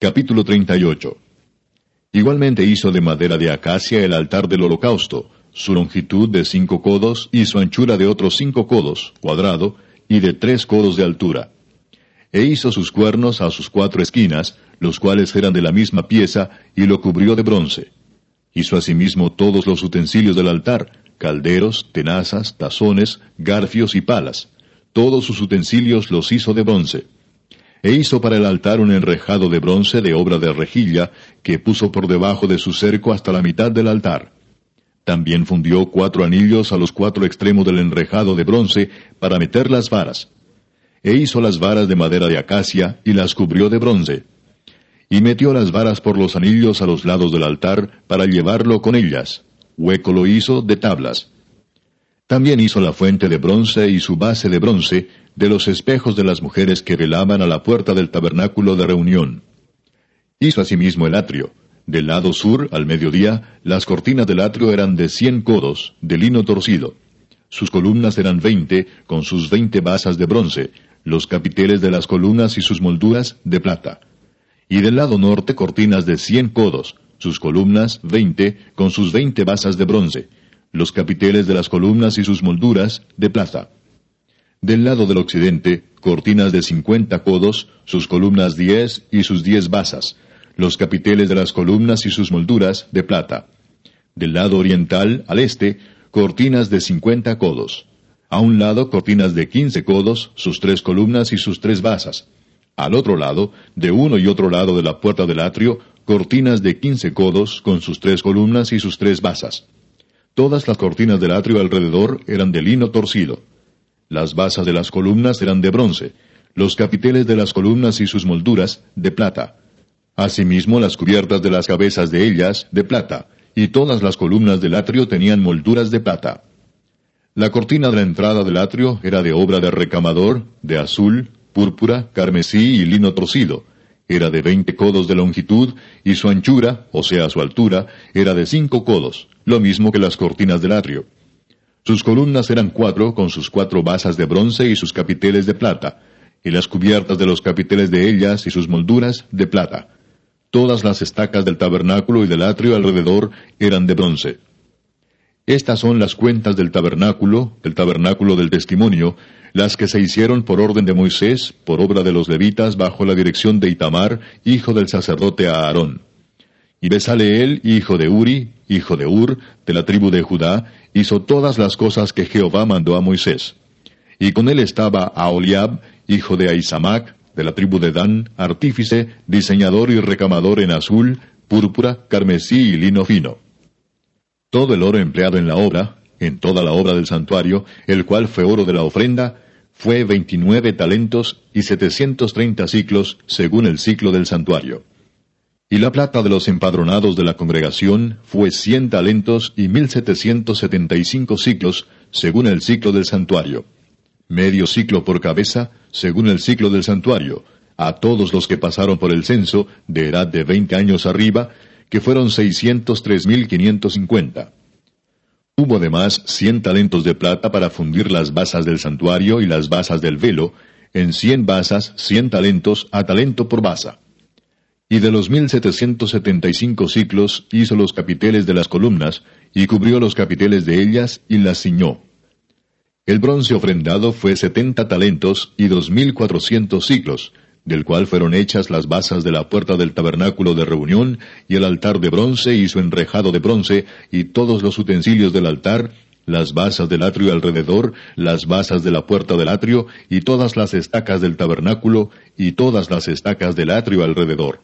Capítulo 38 Igualmente hizo de madera de acacia el altar del holocausto, su longitud de cinco codos y su anchura de otros cinco codos, cuadrado, y de tres codos de altura. E hizo sus cuernos a sus cuatro esquinas, los cuales eran de la misma pieza, y lo cubrió de bronce. Hizo asimismo todos los utensilios del altar, calderos, tenazas, tazones, garfios y palas. Todos sus utensilios los hizo de bronce e hizo para el altar un enrejado de bronce de obra de rejilla, que puso por debajo de su cerco hasta la mitad del altar. También fundió cuatro anillos a los cuatro extremos del enrejado de bronce para meter las varas. E hizo las varas de madera de acacia y las cubrió de bronce. Y metió las varas por los anillos a los lados del altar para llevarlo con ellas. Hueco lo hizo de tablas. También hizo la fuente de bronce y su base de bronce, de los espejos de las mujeres que velaban a la puerta del tabernáculo de reunión. Hizo asimismo el atrio. Del lado sur, al mediodía, las cortinas del atrio eran de cien codos, de lino torcido. Sus columnas eran veinte, con sus veinte basas de bronce, los capiteles de las columnas y sus molduras de plata. Y del lado norte cortinas de cien codos, sus columnas veinte, con sus veinte basas de bronce, los capiteles de las columnas y sus molduras de plata. Del lado del occidente, cortinas de cincuenta codos, sus columnas diez y sus diez basas, los capiteles de las columnas y sus molduras de plata. Del lado oriental, al este, cortinas de cincuenta codos. A un lado, cortinas de quince codos, sus tres columnas y sus tres basas. Al otro lado, de uno y otro lado de la puerta del atrio, cortinas de quince codos, con sus tres columnas y sus tres basas. Todas las cortinas del atrio alrededor eran de lino torcido. Las basas de las columnas eran de bronce, los capiteles de las columnas y sus molduras de plata. Asimismo las cubiertas de las cabezas de ellas de plata, y todas las columnas del atrio tenían molduras de plata. La cortina de la entrada del atrio era de obra de recamador, de azul, púrpura, carmesí y lino torcido. Era de veinte codos de longitud, y su anchura, o sea su altura, era de cinco codos, lo mismo que las cortinas del atrio. Sus columnas eran cuatro, con sus cuatro basas de bronce y sus capiteles de plata, y las cubiertas de los capiteles de ellas y sus molduras de plata. Todas las estacas del tabernáculo y del atrio alrededor eran de bronce. Estas son las cuentas del tabernáculo, del tabernáculo del testimonio, las que se hicieron por orden de Moisés, por obra de los levitas, bajo la dirección de Itamar, hijo del sacerdote Aarón. Y Besaleel, hijo de Uri, hijo de Ur, de la tribu de Judá, hizo todas las cosas que Jehová mandó a Moisés. Y con él estaba Aholiab, hijo de Aisamac, de la tribu de Dan, artífice, diseñador y recamador en azul, púrpura, carmesí y lino fino. Todo el oro empleado en la obra, en toda la obra del santuario, el cual fue oro de la ofrenda, fue veintinueve talentos y setecientos treinta ciclos, según el ciclo del santuario. Y la plata de los empadronados de la congregación fue cien talentos y mil setecientos setenta y cinco ciclos, según el ciclo del santuario. Medio ciclo por cabeza, según el ciclo del santuario, a todos los que pasaron por el censo, de edad de veinte años arriba, que fueron seiscientos tres mil quinientos cincuenta. Hubo además cien talentos de plata para fundir las basas del santuario y las basas del velo, en cien basas cien talentos a talento por basa y de los mil setecientos setenta y cinco ciclos hizo los capiteles de las columnas, y cubrió los capiteles de ellas, y las ciñó. El bronce ofrendado fue setenta talentos y dos mil cuatrocientos ciclos, del cual fueron hechas las basas de la puerta del tabernáculo de reunión, y el altar de bronce y su enrejado de bronce, y todos los utensilios del altar, las basas del atrio alrededor, las basas de la puerta del atrio, y todas las estacas del tabernáculo, y todas las estacas del atrio alrededor.